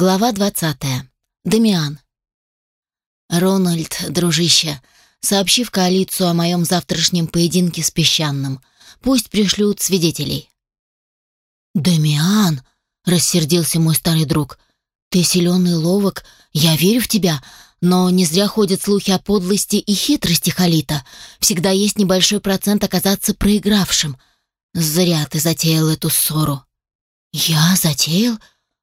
Глава 20. Дамиан. Рональд, дружище, сообщи в коалицию о моем завтрашнем поединке с песчаным. Пусть пришлют свидетелей. «Дамиан!» — рассердился мой старый друг. «Ты силен и ловок, я верю в тебя, но не зря ходят слухи о подлости и хитрости Халита. Всегда есть небольшой процент оказаться проигравшим. Зря ты затеял эту ссору». «Я затеял?»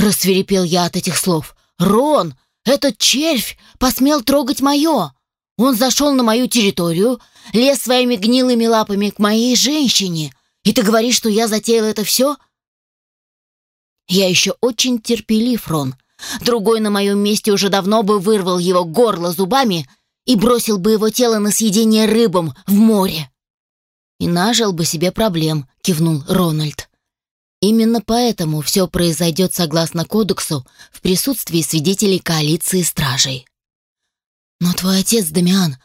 Рассверепел я от этих слов. «Рон, этот червь посмел трогать мое! Он зашел на мою территорию, лез своими гнилыми лапами к моей женщине, и ты говоришь, что я затеял это все?» «Я еще очень терпелив, Рон. Другой на моем месте уже давно бы вырвал его горло зубами и бросил бы его тело на съедение рыбам в море». «И нажил бы себе проблем», — кивнул Рональд. Именно поэтому все произойдет согласно кодексу в присутствии свидетелей коалиции стражей. Но твой отец, Дамиан,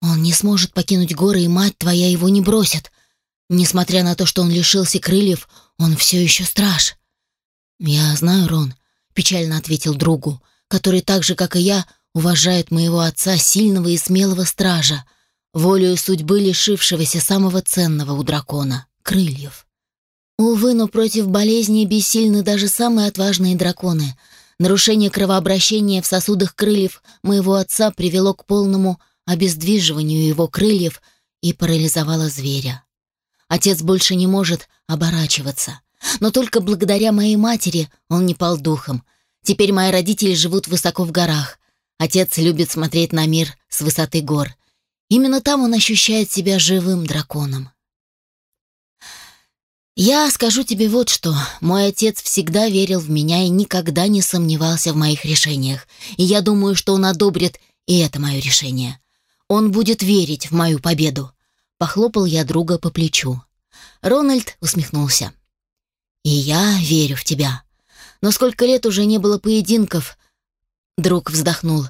он не сможет покинуть горы, и мать твоя его не бросит. Несмотря на то, что он лишился крыльев, он все еще страж. Я знаю, Рон, печально ответил другу, который так же, как и я, уважает моего отца, сильного и смелого стража, волею судьбы лишившегося самого ценного у дракона — крыльев. Увы, но против болезни бессильны даже самые отважные драконы. Нарушение кровообращения в сосудах крыльев моего отца привело к полному обездвиживанию его крыльев и парализовало зверя. Отец больше не может оборачиваться. Но только благодаря моей матери он не пал духом. Теперь мои родители живут высоко в горах. Отец любит смотреть на мир с высоты гор. Именно там он ощущает себя живым драконом. Я скажу тебе вот что. Мой отец всегда верил в меня и никогда не сомневался в моих решениях. И я думаю, что он одобрит и это мое решение. Он будет верить в мою победу. Похлопал я друга по плечу. Рональд усмехнулся. И я верю в тебя. Но сколько лет уже не было поединков? Друг вздохнул.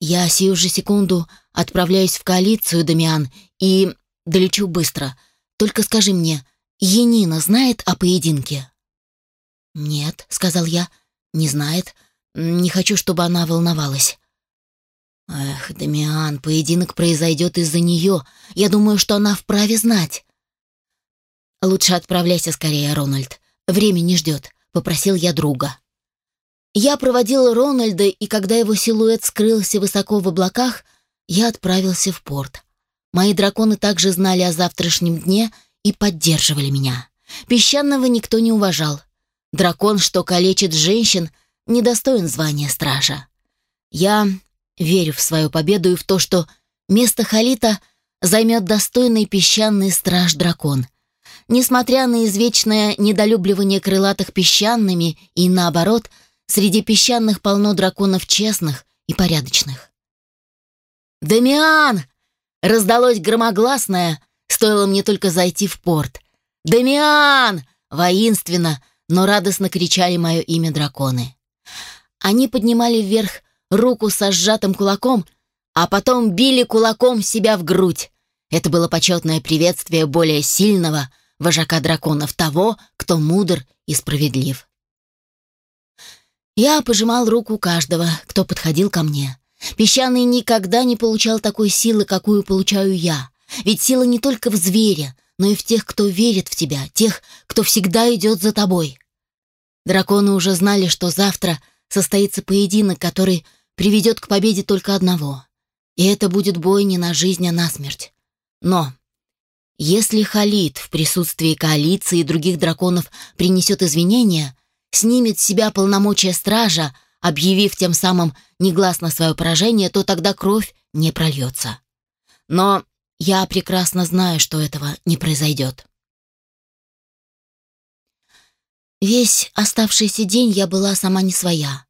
Я сию же секунду отправляюсь в коалицию, Дамиан, и долечу быстро. Только скажи мне, Енина знает о поединке?» «Нет», — сказал я, — «не знает. Не хочу, чтобы она волновалась». «Эх, Дамиан, поединок произойдет из-за нее. Я думаю, что она вправе знать». «Лучше отправляйся скорее, Рональд. Время не ждет», — попросил я друга. Я проводил Рональда, и когда его силуэт скрылся высоко в облаках, я отправился в порт. Мои драконы также знали о завтрашнем дне — и поддерживали меня. Песчаного никто не уважал. Дракон, что калечит женщин, недостоин звания стража. Я верю в свою победу и в то, что место Халита займет достойный песчаный страж-дракон. Несмотря на извечное недолюбливание крылатых песчаными и наоборот, среди песчаных полно драконов честных и порядочных. «Дамиан!» — раздалось громогласное, Стоило мне только зайти в порт. «Дамиан!» — воинственно, но радостно кричали мое имя драконы. Они поднимали вверх руку со сжатым кулаком, а потом били кулаком себя в грудь. Это было почетное приветствие более сильного вожака драконов, того, кто мудр и справедлив. Я пожимал руку каждого, кто подходил ко мне. Песчаный никогда не получал такой силы, какую получаю я. Ведь сила не только в звере, но и в тех, кто верит в тебя, тех, кто всегда идет за тобой. Драконы уже знали, что завтра состоится поединок, который приведет к победе только одного. И это будет бой не на жизнь, а на смерть. Но если Халид в присутствии коалиции и других драконов принесет извинения, снимет с себя полномочия стража, объявив тем самым негласно свое поражение, то тогда кровь не прольется. Но я прекрасно знаю, что этого не произойдет. Весь оставшийся день я была сама не своя.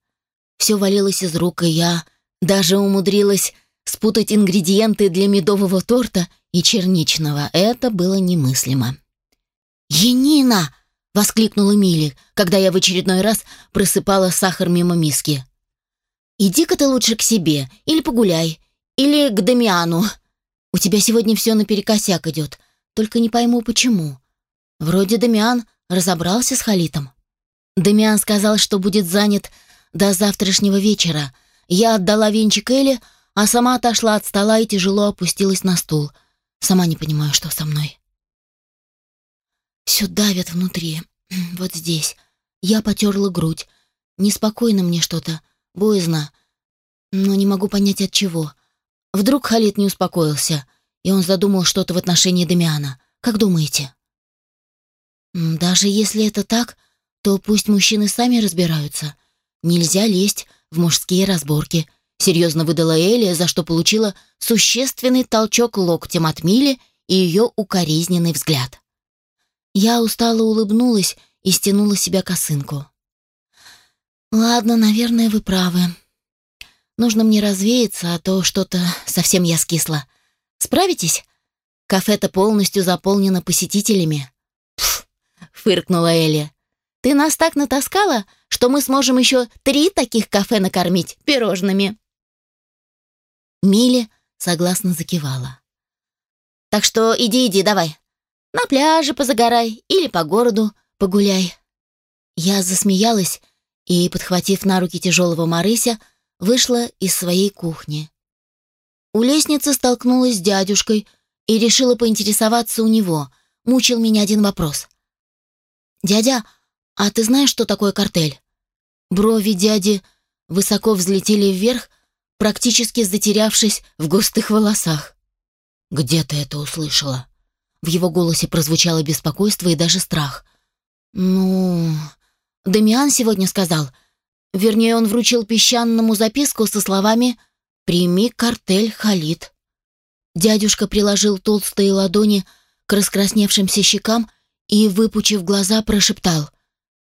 Все валилось из рук, и я даже умудрилась спутать ингредиенты для медового торта и черничного. Это было немыслимо. «Енина!» — воскликнула Мили, когда я в очередной раз просыпала сахар мимо миски. «Иди-ка ты лучше к себе, или погуляй, или к Дамиану», у тебя сегодня все наперекосяк идет, только не пойму, почему. Вроде Дамиан разобрался с Халитом. Дамиан сказал, что будет занят до завтрашнего вечера. Я отдала венчик Элли, а сама отошла от стола и тяжело опустилась на стул. Сама не понимаю, что со мной. Все давит внутри, вот здесь. Я потерла грудь. Неспокойно мне что-то, боязно, но не могу понять от чего. Вдруг Халид не успокоился, и он задумал что-то в отношении Дамиана. Как думаете? Даже если это так, то пусть мужчины сами разбираются. Нельзя лезть в мужские разборки. Серьезно выдала Элия, за что получила существенный толчок локтем от Мили и ее укоризненный взгляд. Я устало улыбнулась и стянула себя косынку. «Ладно, наверное, вы правы. Нужно мне развеяться, а то что-то совсем я скисла. Справитесь? Кафе-то полностью заполнено посетителями». «Пф!» — фыркнула Элли. «Ты нас так натаскала, что мы сможем еще три таких кафе накормить пирожными». Милли согласно закивала. «Так что иди, иди, давай. На пляже позагорай или по городу погуляй». Я засмеялась и, подхватив на руки тяжелого Марыся, вышла из своей кухни. У лестницы столкнулась с дядюшкой и решила поинтересоваться у него. Мучил меня один вопрос. «Дядя, а ты знаешь, что такое картель?» Брови дяди высоко взлетели вверх, практически затерявшись в густых волосах. «Где ты это услышала?» В его голосе прозвучало беспокойство и даже страх. «Ну...» Дамиан сегодня сказал. Вернее, он вручил песчаному записку со словами «Прими картель, Халид». Дядюшка приложил толстые ладони к раскрасневшимся щекам и, выпучив глаза, прошептал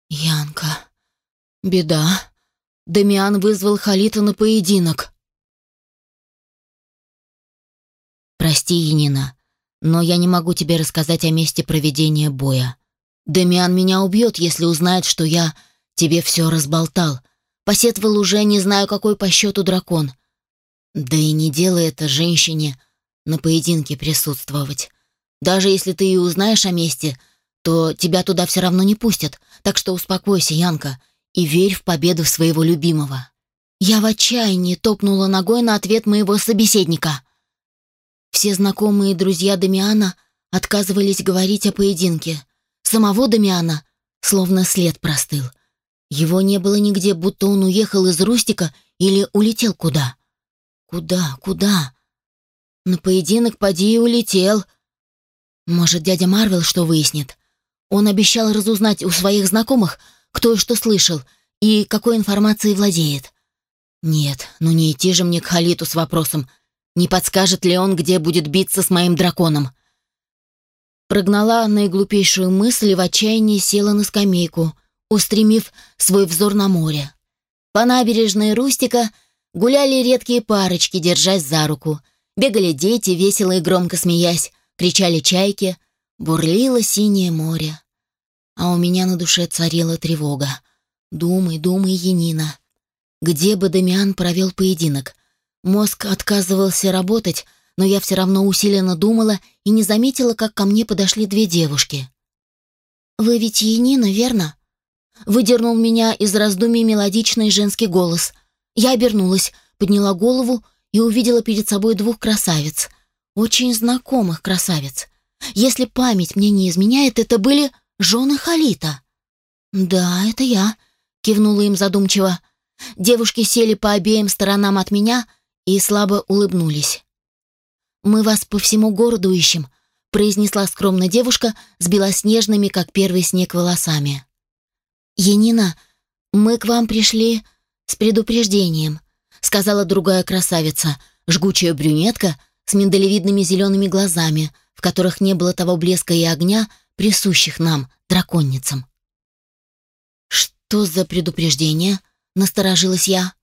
«Янка, беда. Дамиан вызвал Халита на поединок». «Прости, Янина, но я не могу тебе рассказать о месте проведения боя. Дамиан меня убьет, если узнает, что я тебе все разболтал. Посетовал уже не знаю, какой по счету дракон. Да и не делай это женщине на поединке присутствовать. Даже если ты и узнаешь о месте, то тебя туда все равно не пустят. Так что успокойся, Янка, и верь в победу своего любимого. Я в отчаянии топнула ногой на ответ моего собеседника. Все знакомые друзья Дамиана отказывались говорить о поединке. Самого Дамиана словно след простыл. Его не было нигде, будто он уехал из Рустика или улетел куда. Куда, куда? На поединок поди и улетел. Может, дядя Марвел что выяснит? Он обещал разузнать у своих знакомых, кто и что слышал, и какой информацией владеет. Нет, ну не идти же мне к Халиту с вопросом, не подскажет ли он, где будет биться с моим драконом. Прогнала наиглупейшую мысль и в отчаянии села на скамейку, устремив свой взор на море. По набережной Рустика гуляли редкие парочки, держась за руку. Бегали дети, весело и громко смеясь, кричали чайки, бурлило синее море. А у меня на душе царила тревога. Думай, думай, Янина. Где бы Дамиан провел поединок? Мозг отказывался работать, но я все равно усиленно думала и не заметила, как ко мне подошли две девушки. «Вы ведь Янина, верно?» Выдернул меня из раздумий мелодичный женский голос. Я обернулась, подняла голову и увидела перед собой двух красавиц. Очень знакомых красавиц. Если память мне не изменяет, это были жены Халита. «Да, это я», — кивнула им задумчиво. Девушки сели по обеим сторонам от меня и слабо улыбнулись. «Мы вас по всему городу ищем», — произнесла скромно девушка с белоснежными, как первый снег, волосами. «Янина, мы к вам пришли с предупреждением», — сказала другая красавица, жгучая брюнетка с миндалевидными зелеными глазами, в которых не было того блеска и огня, присущих нам, драконницам. «Что за предупреждение?» — насторожилась я.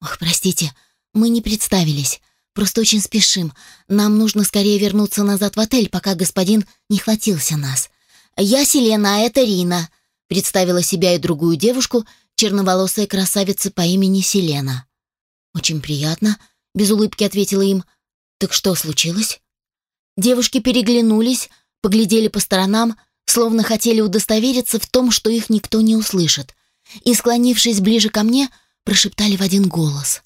«Ох, простите, мы не представились. Просто очень спешим. Нам нужно скорее вернуться назад в отель, пока господин не хватился нас. Я Селена, а это Рина», — представила себя и другую девушку, черноволосая красавица по имени Селена. «Очень приятно», — без улыбки ответила им. «Так что случилось?» Девушки переглянулись, поглядели по сторонам, словно хотели удостовериться в том, что их никто не услышит. и, склонившись ближе ко мне, прошептали в один голос.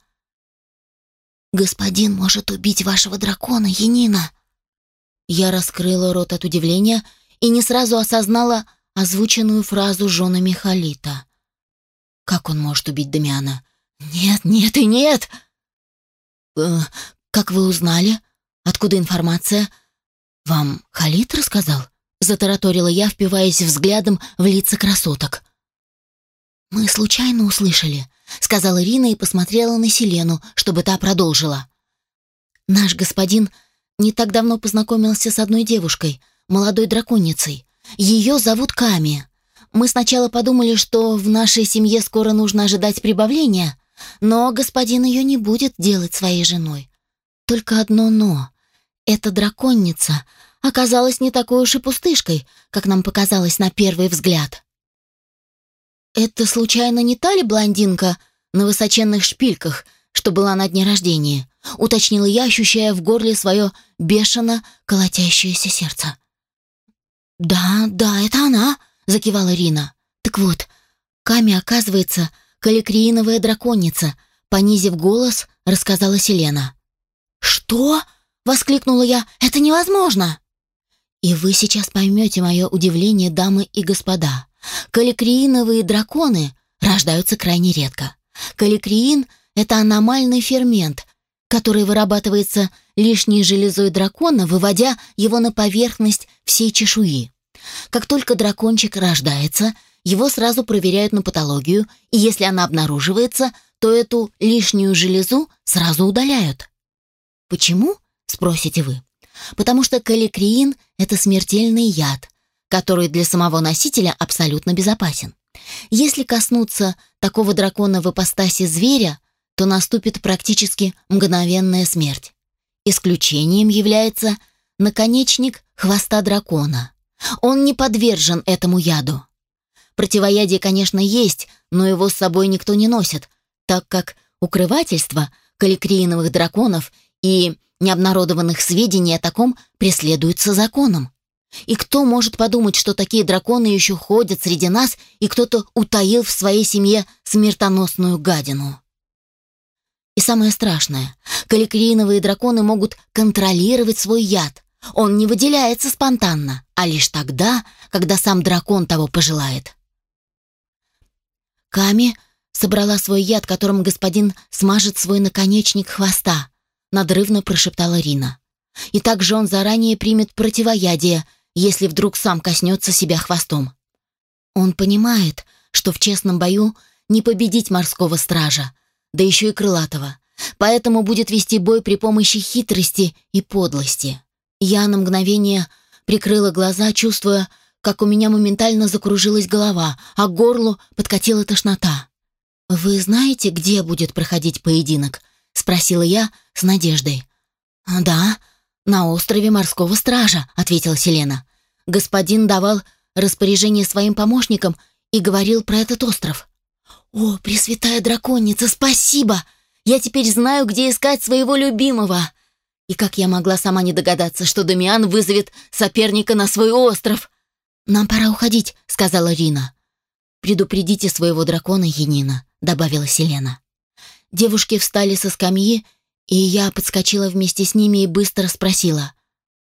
«Господин может убить вашего дракона, Енина!» Я раскрыла рот от удивления и не сразу осознала озвученную фразу Жона Михалита. «Как он может убить Дамиана?» «Нет, нет и нет!» э, «Как вы узнали? Откуда информация?» «Вам Халит рассказал?» Затараторила я, впиваясь взглядом в лица красоток. «Мы случайно услышали», — сказала Ирина и посмотрела на Селену, чтобы та продолжила. «Наш господин не так давно познакомился с одной девушкой, молодой драконицей. Ее зовут Ками. Мы сначала подумали, что в нашей семье скоро нужно ожидать прибавления, но господин ее не будет делать своей женой. Только одно «но». Эта драконница оказалась не такой уж и пустышкой, как нам показалось на первый взгляд. «Это, случайно, не та ли блондинка на высоченных шпильках, что была на дне рождения?» — уточнила я, ощущая в горле свое бешено колотящееся сердце. «Да, да, это она», — закивала Рина. «Так вот, Ками, оказывается, каликрииновая драконица», — понизив голос, рассказала Селена. «Что?» — воскликнула я. «Это невозможно!» И вы сейчас поймете мое удивление, дамы и господа. Каликрииновые драконы рождаются крайне редко. Каликриин — это аномальный фермент, который вырабатывается лишней железой дракона, выводя его на поверхность всей чешуи. Как только дракончик рождается, его сразу проверяют на патологию, и если она обнаруживается, то эту лишнюю железу сразу удаляют. Почему, спросите вы? Потому что каликриин – это смертельный яд, который для самого носителя абсолютно безопасен. Если коснуться такого дракона в ипостаси зверя, то наступит практически мгновенная смерть. Исключением является наконечник хвоста дракона. Он не подвержен этому яду. Противоядие, конечно, есть, но его с собой никто не носит, так как укрывательство каликрииновых драконов и необнародованных сведений о таком преследуется законом. И кто может подумать, что такие драконы еще ходят среди нас, и кто-то утаил в своей семье смертоносную гадину? И самое страшное, каликрииновые драконы могут контролировать свой яд. Он не выделяется спонтанно, а лишь тогда, когда сам дракон того пожелает. Ками собрала свой яд, которым господин смажет свой наконечник хвоста, надрывно прошептала Рина. И также он заранее примет противоядие, если вдруг сам коснется себя хвостом. Он понимает, что в честном бою не победить морского стража, да еще и крылатого, поэтому будет вести бой при помощи хитрости и подлости. Я на мгновение прикрыла глаза, чувствуя, как у меня моментально закружилась голова, а к горлу подкатила тошнота. «Вы знаете, где будет проходить поединок?» — спросила я с надеждой. «Да, на острове морского стража», — ответила Селена. «Господин давал распоряжение своим помощникам и говорил про этот остров». «О, Пресвятая Драконица, спасибо! Я теперь знаю, где искать своего любимого!» И как я могла сама не догадаться, что Дамиан вызовет соперника на свой остров? «Нам пора уходить», — сказала Рина. «Предупредите своего дракона, Енина», — добавила Селена. Девушки встали со скамьи, и я подскочила вместе с ними и быстро спросила.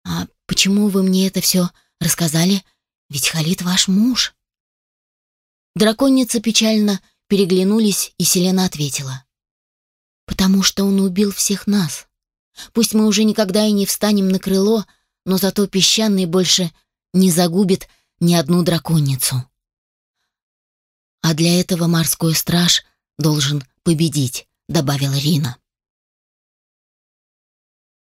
«А почему вы мне это все рассказали? Ведь Халид ваш муж». Драконицы печально переглянулись, и Селена ответила. «Потому что он убил всех нас. Пусть мы уже никогда и не встанем на крыло, но зато песчаный больше не загубит ни одну драконицу. А для этого морской страж должен победить», — добавила Рина.